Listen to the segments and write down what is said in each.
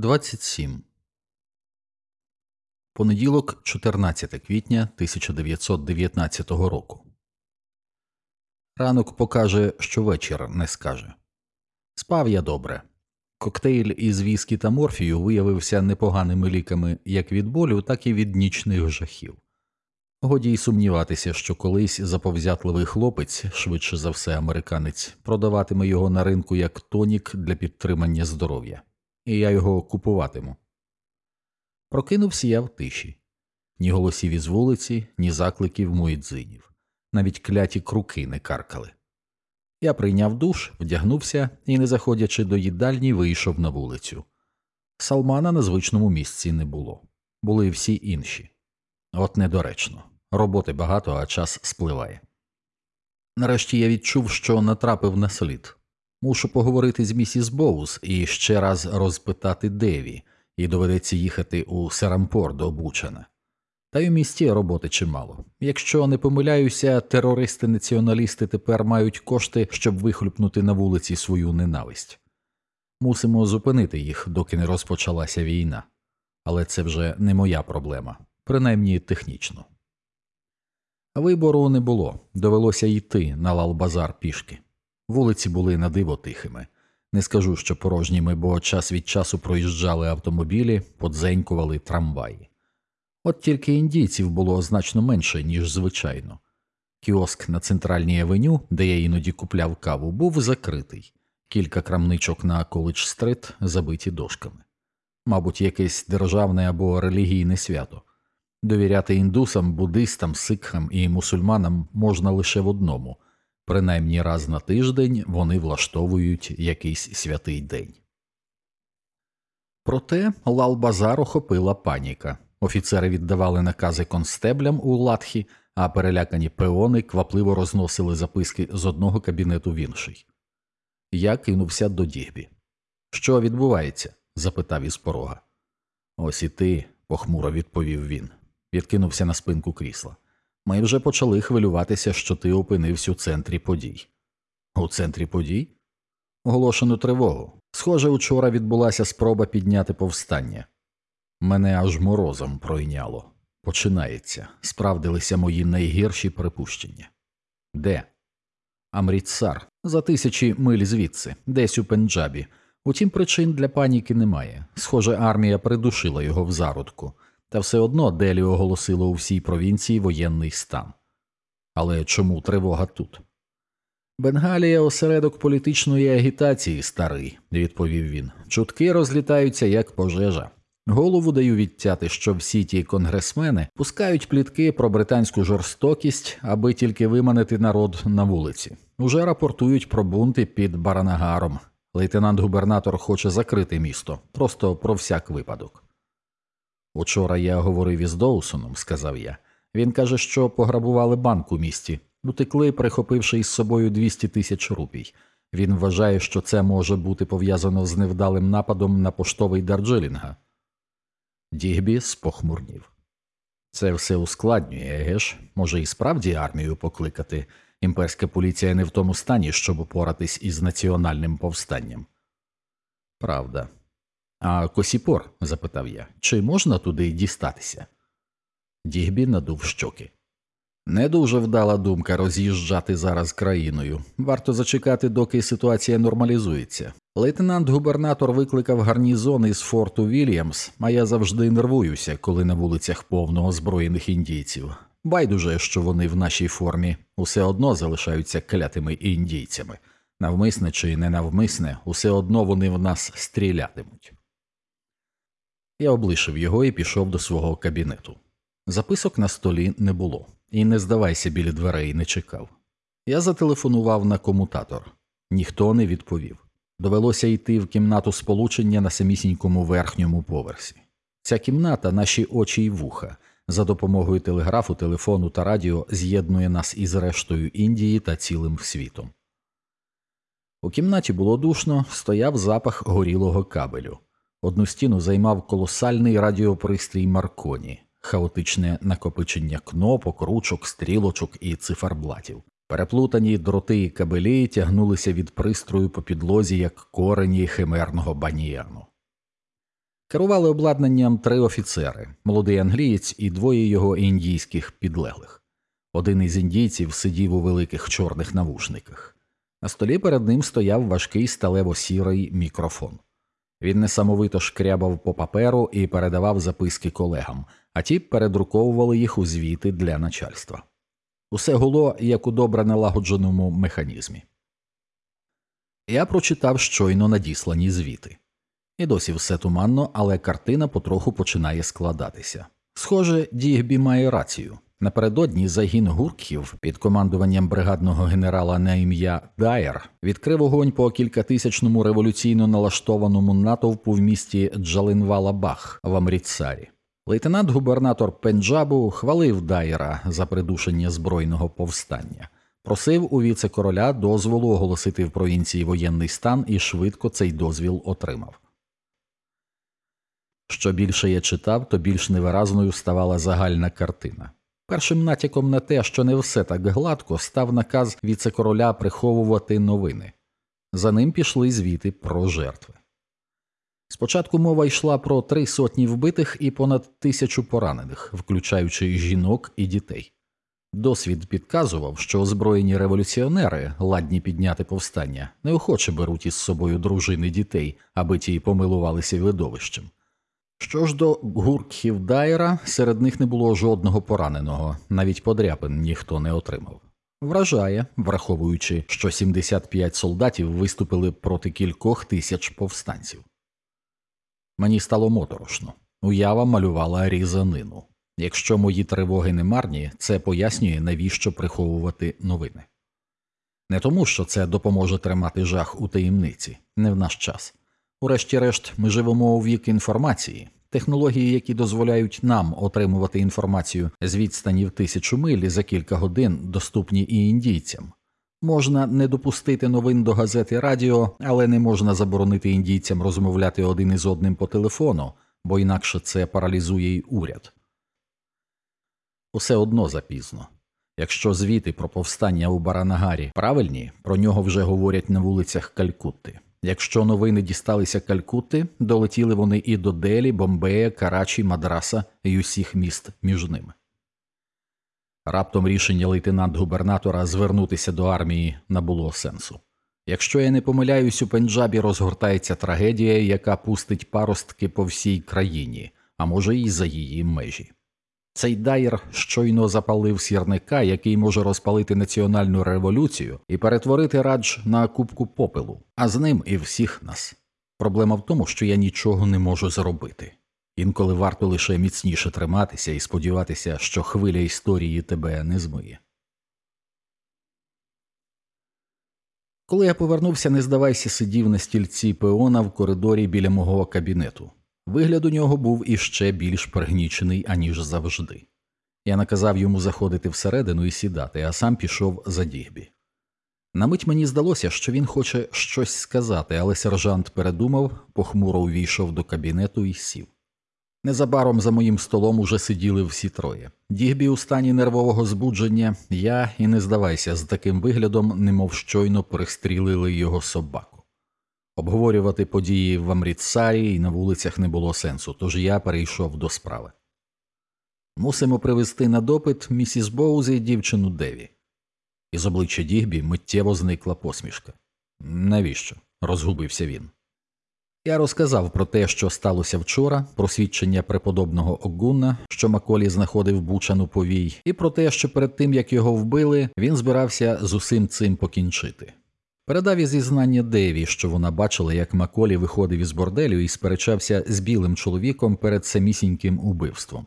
27. Понеділок, 14 квітня 1919 року. Ранок покаже, що вечір не скаже. Спав я добре. Коктейль із віскі та морфію виявився непоганими ліками як від болю, так і від нічних жахів. Годі й сумніватися, що колись заповзятливий хлопець, швидше за все американець, продаватиме його на ринку як тонік для підтримання здоров'я і я його купуватиму. Прокинувся я в тиші ні голосів із вулиці, ні закликів муїдзинів, навіть кляті круки не каркали. Я прийняв душ, вдягнувся і, не заходячи до їдальні, вийшов на вулицю. Салмана на звичному місці не було, були всі інші. От недоречно роботи багато, а час спливає. Нарешті я відчув, що натрапив на слід. Мушу поговорити з місіс Боус і ще раз розпитати Деві, і доведеться їхати у Серампор до Бучана. Та й у місті роботи чимало. Якщо не помиляюся, терористи-націоналісти тепер мають кошти, щоб вихлюпнути на вулиці свою ненависть. Мусимо зупинити їх, доки не розпочалася війна, але це вже не моя проблема, принаймні технічно. Вибору не було, довелося йти на Лалбазар пішки. Вулиці були на диво тихими. Не скажу, що порожніми, бо час від часу проїжджали автомобілі, подзенькували трамваї. От тільки індійців було значно менше, ніж звичайно. Кіоск на центральній авеню, де я іноді купляв каву, був закритий, кілька крамничок на коледж стрит забиті дошками. Мабуть, якесь державне або релігійне свято. Довіряти індусам, буддистам, сикхам і мусульманам можна лише в одному принаймні раз на тиждень вони влаштовують якийсь святий день. Проте Лал-Базар охопила паніка. Офіцери віддавали накази констеблям у латхі, а перелякані пеони квапливо розносили записки з одного кабінету в інший. Я кинувся до дігбі. Що відбувається? запитав із порога. Ось і ти, похмуро відповів він, відкинувся на спинку крісла. Ми вже почали хвилюватися, що ти опинився у центрі подій. У центрі подій? Оголошену тривогу. Схоже, учора відбулася спроба підняти повстання. Мене аж морозом пройняло. Починається. Справдилися мої найгірші припущення. Де? Амрітсар, за тисячі миль звідси, десь у Пенджабі. Утім, причин для паніки немає. Схоже, армія придушила його в зародку. Та все одно Делі оголосило у всій провінції воєнний стан. Але чому тривога тут? Бенгалія осередок політичної агітації, старий, відповів він. Чутки розлітаються як пожежа. Голову даю відтяти, що всі ті конгресмени пускають плітки про британську жорстокість, аби тільки виманити народ на вулиці. Уже рапортують про бунти під Баранагаром. Лейтенант губернатор хоче закрити місто, просто про всяк випадок. Учора я говорив із Доусоном, сказав я. Він каже, що пограбували банк у місті, утекли, прихопивши із собою 200 тисяч рупій. Він вважає, що це може бути пов'язано з невдалим нападом на поштовий Дарджилінга. Дігбі спохмурнів. Це все ускладнює, геш? Може, і справді армію покликати. Імперська поліція не в тому стані, щоб упоратись із національним повстанням. Правда. А Косіпор? запитав я, чи можна туди дістатися? Дігбі надув щоки. Не дуже вдала думка роз'їжджати зараз країною. Варто зачекати, доки ситуація нормалізується. Лейтенант губернатор викликав гарнізон із форту Вільямс, а я завжди нервуюся, коли на вулицях повно озброєних індійців. Байдуже, що вони в нашій формі усе одно залишаються клятими індійцями. Навмисне чи ненавмисне, усе одно вони в нас стрілятимуть. Я облишив його і пішов до свого кабінету. Записок на столі не було, і не здавайся біля дверей, не чекав. Я зателефонував на комутатор, ніхто не відповів. Довелося йти в кімнату сполучення на самісінькому верхньому поверсі. Ця кімната, наші очі й вуха, за допомогою телеграфу, телефону та радіо з'єднує нас із рештою Індії та цілим світом. У кімнаті було душно, стояв запах горілого кабелю. Одну стіну займав колосальний радіопристрій Марконі, хаотичне накопичення кнопок, ручок, стрілочок і циферблатів. Переплутані дроти і кабелі тягнулися від пристрою по підлозі, як корені химерного баніяну. Керували обладнанням три офіцери молодий англієць і двоє його індійських підлеглих. Один із індійців сидів у великих чорних навушниках. На столі перед ним стояв важкий сталево сірий мікрофон. Він несамовито шкрябав по паперу і передавав записки колегам, а ті передруковували їх у звіти для начальства. Усе гуло як у добре налагодженому механізмі. Я прочитав щойно надіслані звіти. І досі все туманно, але картина потроху починає складатися. Схоже, Дігбі має рацію. Напередодні загін гурків під командуванням бригадного генерала на ім'я Дайер відкрив вогонь по кількатисячному революційно налаштованому натовпу в місті Джалинвала-Бах в Амрітсарі. Лейтенант-губернатор Пенджабу хвалив Дайера за придушення збройного повстання, просив у віце-короля дозволу оголосити в провінції воєнний стан і швидко цей дозвіл отримав. Що більше я читав, то більш невиразною ставала загальна картина. Першим натяком на те, що не все так гладко, став наказ віце-короля приховувати новини. За ним пішли звіти про жертви. Спочатку мова йшла про три сотні вбитих і понад тисячу поранених, включаючи жінок і дітей. Досвід підказував, що озброєні революціонери, ладні підняти повстання, неохоче беруть із собою дружини дітей, аби ті помилувалися видовищем. Що ж до гуркхів Дайера, серед них не було жодного пораненого, навіть подряпин ніхто не отримав. Вражає, враховуючи, що 75 солдатів виступили проти кількох тисяч повстанців. Мені стало моторошно. Уява малювала різанину. Якщо мої тривоги не марні, це пояснює, навіщо приховувати новини. Не тому, що це допоможе тримати жах у таємниці, не в наш час. Урешті-решт, ми живемо у вік інформації, технології, які дозволяють нам отримувати інформацію з відстані тисячу миль за кілька годин, доступні і індійцям. Можна не допустити новин до газети радіо, але не можна заборонити індійцям розмовляти один із одним по телефону, бо інакше це паралізує й уряд. Усе одно запізно. Якщо звіти про повстання у Баранагарі правильні, про нього вже говорять на вулицях Калькутти. Якщо новини дісталися Калькутти, долетіли вони і до Делі, Бомбея, Карачі, Мадраса і усіх міст між ними. Раптом рішення лейтенант губернатора звернутися до армії набуло сенсу. Якщо я не помиляюсь, у Пенджабі розгортається трагедія, яка пустить паростки по всій країні, а може й за її межі. Цей дайер щойно запалив сірника, який може розпалити національну революцію і перетворити радж на кубку попелу, а з ним і всіх нас. Проблема в тому, що я нічого не можу зробити. Інколи варто лише міцніше триматися і сподіватися, що хвиля історії тебе не змиє. Коли я повернувся, не здавайся, сидів на стільці пеона в коридорі біля мого кабінету. Вигляд у нього був іще більш пригнічений, аніж завжди. Я наказав йому заходити всередину і сідати, а сам пішов за дігбі. На мить мені здалося, що він хоче щось сказати, але сержант передумав, похмуро увійшов до кабінету і сів. Незабаром за моїм столом уже сиділи всі троє. Дігбі у стані нервового збудження, я і не здавайся, з таким виглядом, немов щойно перестрілили його собаку. Обговорювати події в Амрітсарі і на вулицях не було сенсу, тож я перейшов до справи. Мусимо привезти на допит місіс Боузі дівчину Деві. Із обличчя Дігбі миттєво зникла посмішка. Навіщо? розгубився він. Я розказав про те, що сталося вчора, про свідчення преподобного Огуна, що Маколі знаходив бучану повій, і про те, що перед тим як його вбили, він збирався з усім цим покінчити. Передав і зізнання Деві, що вона бачила, як Маколі виходив із борделю і сперечався з білим чоловіком перед самісіньким убивством.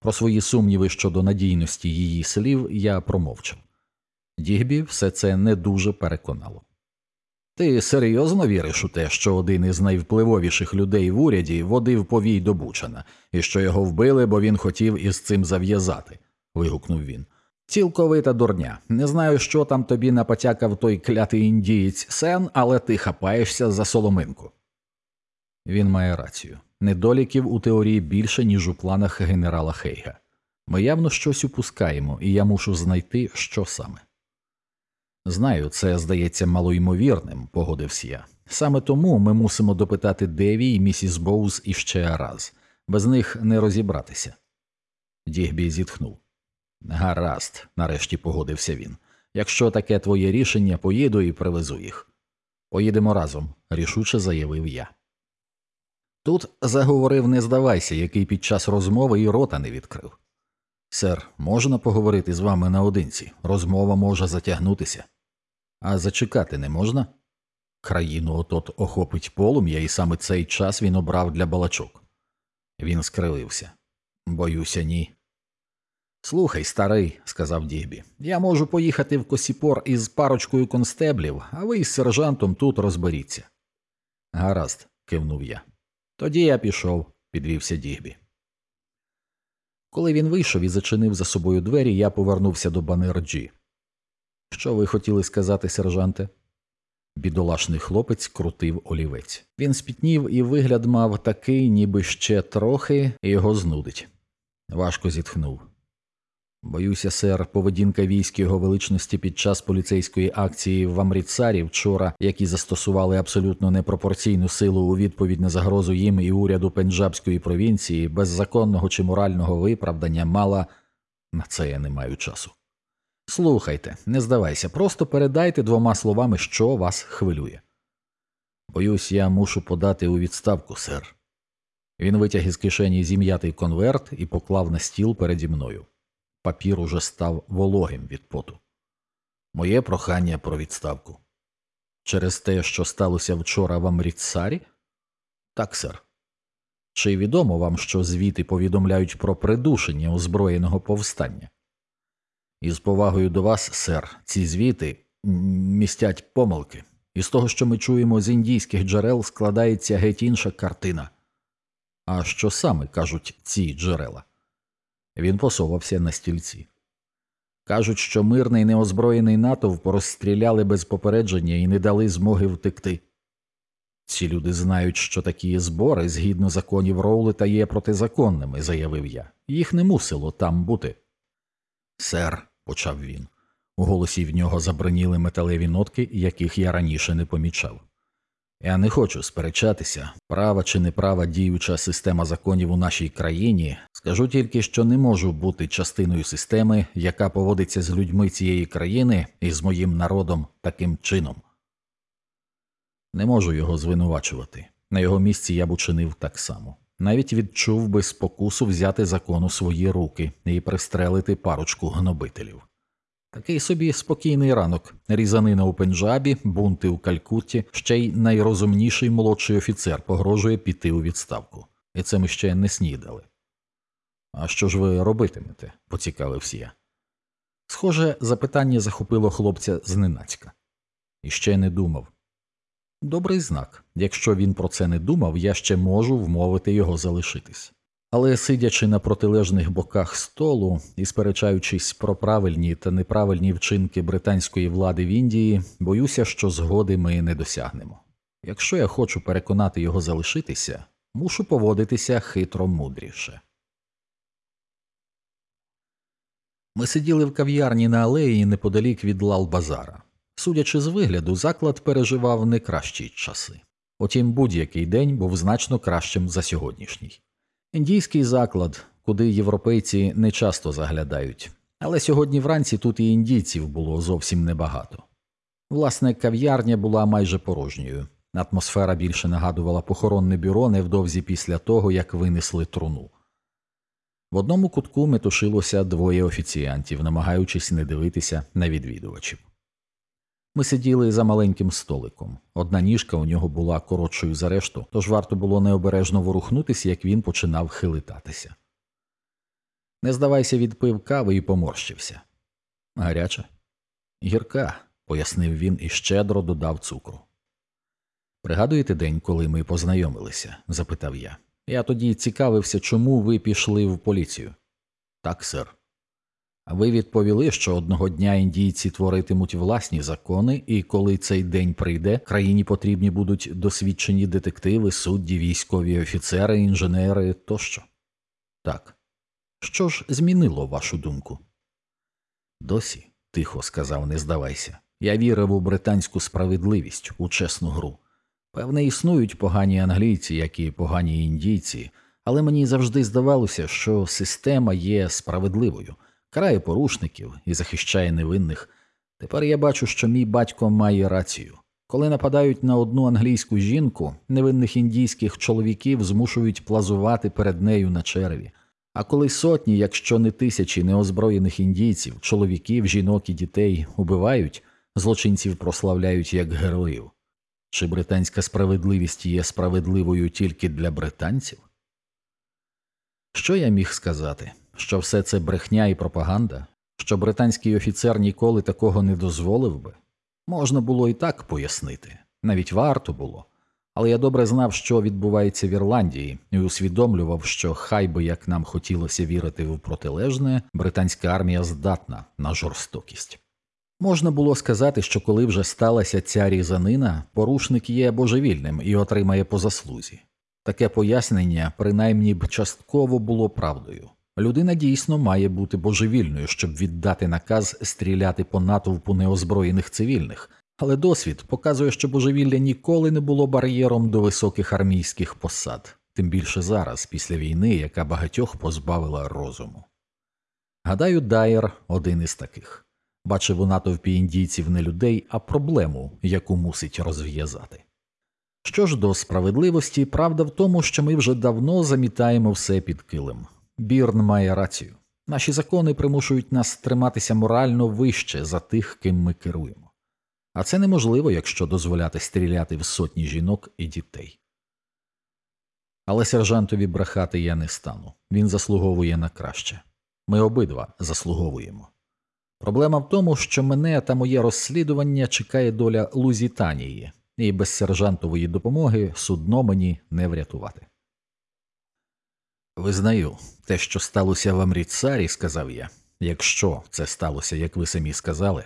Про свої сумніви щодо надійності її слів я промовчав. Дігбі все це не дуже переконало. Ти серйозно віриш у те, що один із найвпливовіших людей в уряді водив повій до Бучана, і що його вбили, бо він хотів із цим зав'язати? вигукнув він. Цілковита дурня. Не знаю, що там тобі напотякав той клятий індієць Сен, але ти хапаєшся за соломинку. Він має рацію. Недоліків у теорії більше, ніж у планах генерала Хейга. Ми явно щось упускаємо, і я мушу знайти, що саме. Знаю, це здається малоймовірним, погодився я. Саме тому ми мусимо допитати Деві і місіс Боуз іще раз, без них не розібратися. Дігбі зітхнув. Гаразд, нарешті погодився він. Якщо таке твоє рішення, поїду і привезу їх. Поїдемо разом, рішуче заявив я. Тут заговорив не здавайся, який під час розмови і рота не відкрив. Сер, можна поговорити з вами наодинці? Розмова може затягнутися. А зачекати не можна? Країну отот охопить полум'я, і саме цей час він обрав для балачок. Він скривився. Боюся, ні. Слухай, старий, сказав Дігбі, я можу поїхати в Косіпор із парочкою констеблів, а ви із сержантом тут розберіться. Гаразд, кивнув я. Тоді я пішов, підвівся Дігбі. Коли він вийшов і зачинив за собою двері, я повернувся до Банерджі. Що ви хотіли сказати, сержанте? Бідолашний хлопець крутив олівець. Він спітнів і вигляд мав такий, ніби ще трохи, його знудить. Важко зітхнув. Боюся, сер, поведінка військ його величності під час поліцейської акції в Амрітсарі вчора, які застосували абсолютно непропорційну силу у відповідь на загрозу їм і уряду Пенджабської провінції, без законного чи морального виправдання, мала на це я не маю часу. Слухайте, не здавайся, просто передайте двома словами, що вас хвилює. Боюсь, я мушу подати у відставку, сер. Він витяг із кишені зім'ятий конверт і поклав на стіл переді мною. Папір уже став вологим від поту. Моє прохання про відставку. Через те, що сталося вчора в Амріцарі? Так, сер. Чи відомо вам, що звіти повідомляють про придушення озброєного повстання? Із повагою до вас, сер, ці звіти містять помилки, і з того, що ми чуємо з індійських джерел, складається геть інша картина. А що саме кажуть ці джерела? Він посовався на стільці. Кажуть, що мирний неозброєний натовп розстріляли без попередження і не дали змоги втекти. Ці люди знають, що такі збори, згідно законів Роулета, є протизаконними, заявив я. Їх не мусило там бути. Сер, почав він. У голосі в нього заброніли металеві нотки, яких я раніше не помічав. Я не хочу сперечатися, права чи неправа діюча система законів у нашій країні. Скажу тільки, що не можу бути частиною системи, яка поводиться з людьми цієї країни і з моїм народом таким чином. Не можу його звинувачувати. На його місці я б учинив так само. Навіть відчув би спокусу взяти закон у свої руки і пристрелити парочку гнобителів. Такий собі спокійний ранок, різанина у Пенджабі, бунти у Калькутті, ще й найрозумніший молодший офіцер погрожує піти у відставку, і це ми ще не снідали. А що ж ви робитимете? поцікавився я. Схоже, запитання захопило хлопця зненацька. І ще не думав. Добрий знак. Якщо він про це не думав, я ще можу вмовити його залишитись. Але сидячи на протилежних боках столу і сперечаючись про правильні та неправильні вчинки британської влади в Індії, боюся, що згоди ми не досягнемо. Якщо я хочу переконати його залишитися, мушу поводитися хитро мудріше. Ми сиділи в кав'ярні на алеї неподалік від Лал-Базара. Судячи з вигляду, заклад переживав не кращі часи. Утім, будь-який день був значно кращим за сьогоднішній. Індійський заклад, куди європейці не часто заглядають, але сьогодні вранці тут і індійців було зовсім небагато. Власне, кав'ярня була майже порожньою. Атмосфера більше нагадувала похоронне бюро невдовзі після того, як винесли труну. В одному кутку метушилося двоє офіціантів, намагаючись не дивитися на відвідувачів. Ми сиділи за маленьким столиком. Одна ніжка у нього була коротшою за решту, тож варто було необережно ворухнутися, як він починав хилитатися. Не здавайся, відпив кави і поморщився. Гаряча? Гірка, пояснив він і щедро додав цукру. Пригадуєте день, коли ми познайомилися? запитав я. Я тоді цікавився, чому ви пішли в поліцію. Так, сер. Ви відповіли, що одного дня індійці творитимуть власні закони, і коли цей день прийде, країні потрібні будуть досвідчені детективи, судді, військові офіцери, інженери тощо. Так. Що ж змінило вашу думку? Досі, тихо сказав, не здавайся. Я вірив у британську справедливість, у чесну гру. Певне, існують погані англійці, як і погані індійці, але мені завжди здавалося, що система є справедливою, карає порушників і захищає невинних. Тепер я бачу, що мій батько має рацію. Коли нападають на одну англійську жінку, невинних індійських чоловіків змушують плазувати перед нею на череві. А коли сотні, якщо не тисячі неозброєних індійців, чоловіків, жінок і дітей убивають, злочинців прославляють як героїв. Чи британська справедливість є справедливою тільки для британців? Що я міг сказати? Що все це брехня і пропаганда? Що британський офіцер ніколи такого не дозволив би? Можна було і так пояснити, навіть варто було. Але я добре знав, що відбувається в Ірландії, і усвідомлював, що хай би як нам хотілося вірити в протилежне, британська армія здатна на жорстокість. Можна було сказати, що коли вже сталася ця різанина, порушник є божевільним і отримає по заслузі. Таке пояснення, принаймні б частково було правдою. Людина дійсно має бути божевільною, щоб віддати наказ стріляти по натовпу неозброєних цивільних, але досвід показує, що божевілля ніколи не було бар'єром до високих армійських посад, тим більше зараз, після війни, яка багатьох позбавила розуму. Гадаю, Дайер один із таких бачив у натовпі індійців не людей, а проблему, яку мусить розв'язати. Що ж до справедливості, правда в тому, що ми вже давно замітаємо все під килим. Бірн має рацію. Наші закони примушують нас триматися морально вище за тих, ким ми керуємо. А це неможливо, якщо дозволяти стріляти в сотні жінок і дітей. Але сержантові брехати я не стану він заслуговує на краще. Ми обидва заслуговуємо. Проблема в тому, що мене та моє розслідування чекає доля Лузітанії, і без сержантової допомоги судно мені не врятувати. Визнаю, те, що сталося в Амріцарі, сказав я, якщо це сталося, як ви самі сказали,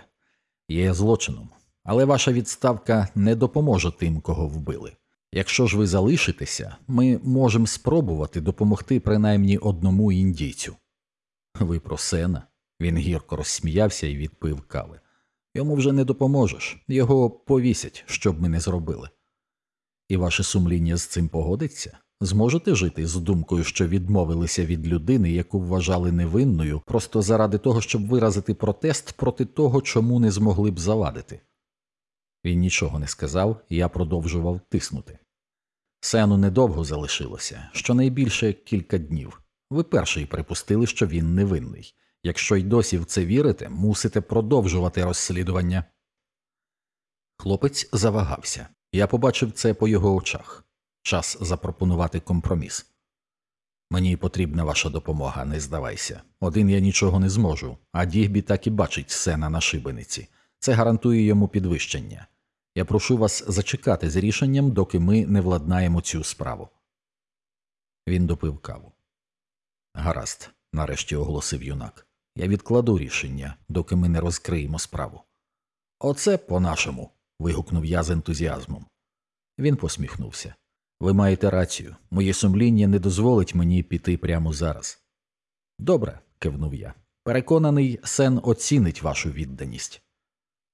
є злочином, але ваша відставка не допоможе тим, кого вбили. Якщо ж ви залишитеся, ми можемо спробувати допомогти принаймні одному індійцю. Ви про сена. Він гірко розсміявся і відпив кави. Йому вже не допоможеш, його повісять, що б ми не зробили. І ваше сумління з цим погодиться? Зможете жити з думкою, що відмовилися від людини, яку вважали невинною, просто заради того, щоб виразити протест проти того, чому не змогли б завадити? Він нічого не сказав, і я продовжував тиснути. Сену недовго залишилося, щонайбільше кілька днів. Ви перший припустили, що він невинний. Якщо й досі в це вірите, мусите продовжувати розслідування. Хлопець завагався. Я побачив це по його очах. Час запропонувати компроміс. Мені потрібна ваша допомога, не здавайся. Один я нічого не зможу, а Дігбі так і бачить сена на шибениці. Це гарантує йому підвищення. Я прошу вас зачекати з рішенням, доки ми не владнаємо цю справу. Він допив каву. Гаразд, нарешті оголосив юнак. Я відкладу рішення, доки ми не розкриємо справу. Оце по нашому. вигукнув я з ентузіазмом. Він посміхнувся. Ви маєте рацію. Моє сумління не дозволить мені піти прямо зараз. Добре, кивнув я. Переконаний, сен оцінить вашу відданість.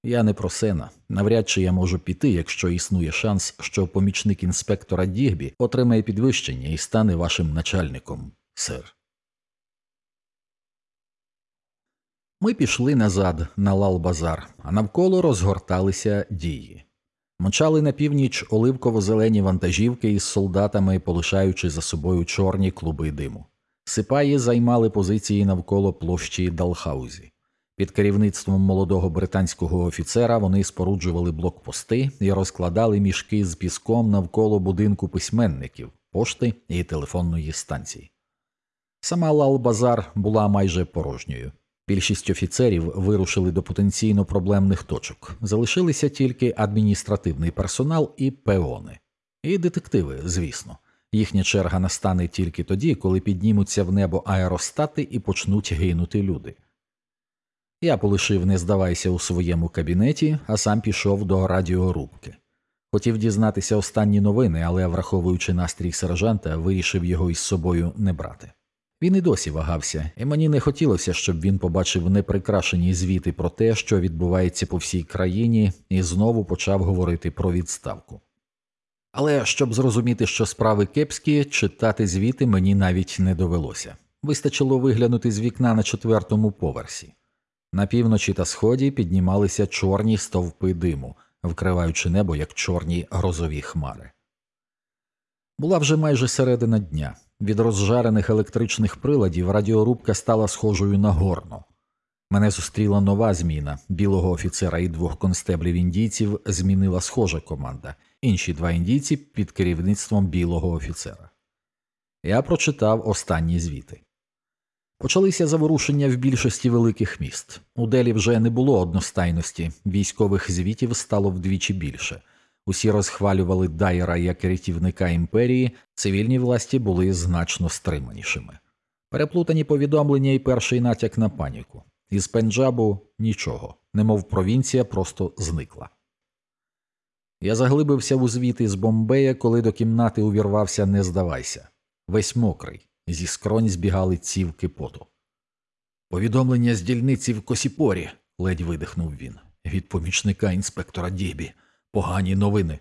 Я не про сена. Навряд чи я можу піти, якщо існує шанс, що помічник інспектора Дігбі отримає підвищення і стане вашим начальником, сер. Ми пішли назад на Лал-Базар, а навколо розгорталися дії. Мчали на північ оливково-зелені вантажівки із солдатами, полишаючи за собою чорні клуби диму. Сипаї займали позиції навколо площі Далхаузі. Під керівництвом молодого британського офіцера вони споруджували блокпости і розкладали мішки з піском навколо будинку письменників, пошти і телефонної станції. Сама Лал-Базар була майже порожньою. Більшість офіцерів вирушили до потенційно проблемних точок. Залишилися тільки адміністративний персонал і пеони. І детективи, звісно. Їхня черга настане тільки тоді, коли піднімуться в небо аеростати і почнуть гинути люди. Я полишив не здавайся у своєму кабінеті, а сам пішов до радіорубки. Хотів дізнатися останні новини, але, враховуючи настрій сержанта, вирішив його із собою не брати. Він і досі вагався, і мені не хотілося, щоб він побачив неприкрашені звіти про те, що відбувається по всій країні, і знову почав говорити про відставку. Але щоб зрозуміти, що справи кепські, читати звіти мені навіть не довелося. Вистачило виглянути з вікна на четвертому поверсі. На півночі та сході піднімалися чорні стовпи диму, вкриваючи небо як чорні грозові хмари. Була вже майже середина дня. Від розжарених електричних приладів радіорубка стала схожою на горно. Мене зустріла нова зміна білого офіцера і двох констеблів індійців змінила схожа команда, інші два індійці під керівництвом білого офіцера. Я прочитав останні звіти. Почалися заворушення в більшості великих міст. У Делі вже не було одностайності, військових звітів стало вдвічі більше. Усі розхвалювали Дайера як рятівника імперії, цивільні власті були значно стриманішими. Переплутані повідомлення і перший натяк на паніку. Із Пенджабу нічого, немов провінція просто зникла. Я заглибився у звіти з Бомбея, коли до кімнати увірвався не здавайся. Весь мокрий, зі скронь збігали цівки поту. Повідомлення з дільниці в Косіпорі, ледь видихнув він, від помічника інспектора Дібі. Погані новини.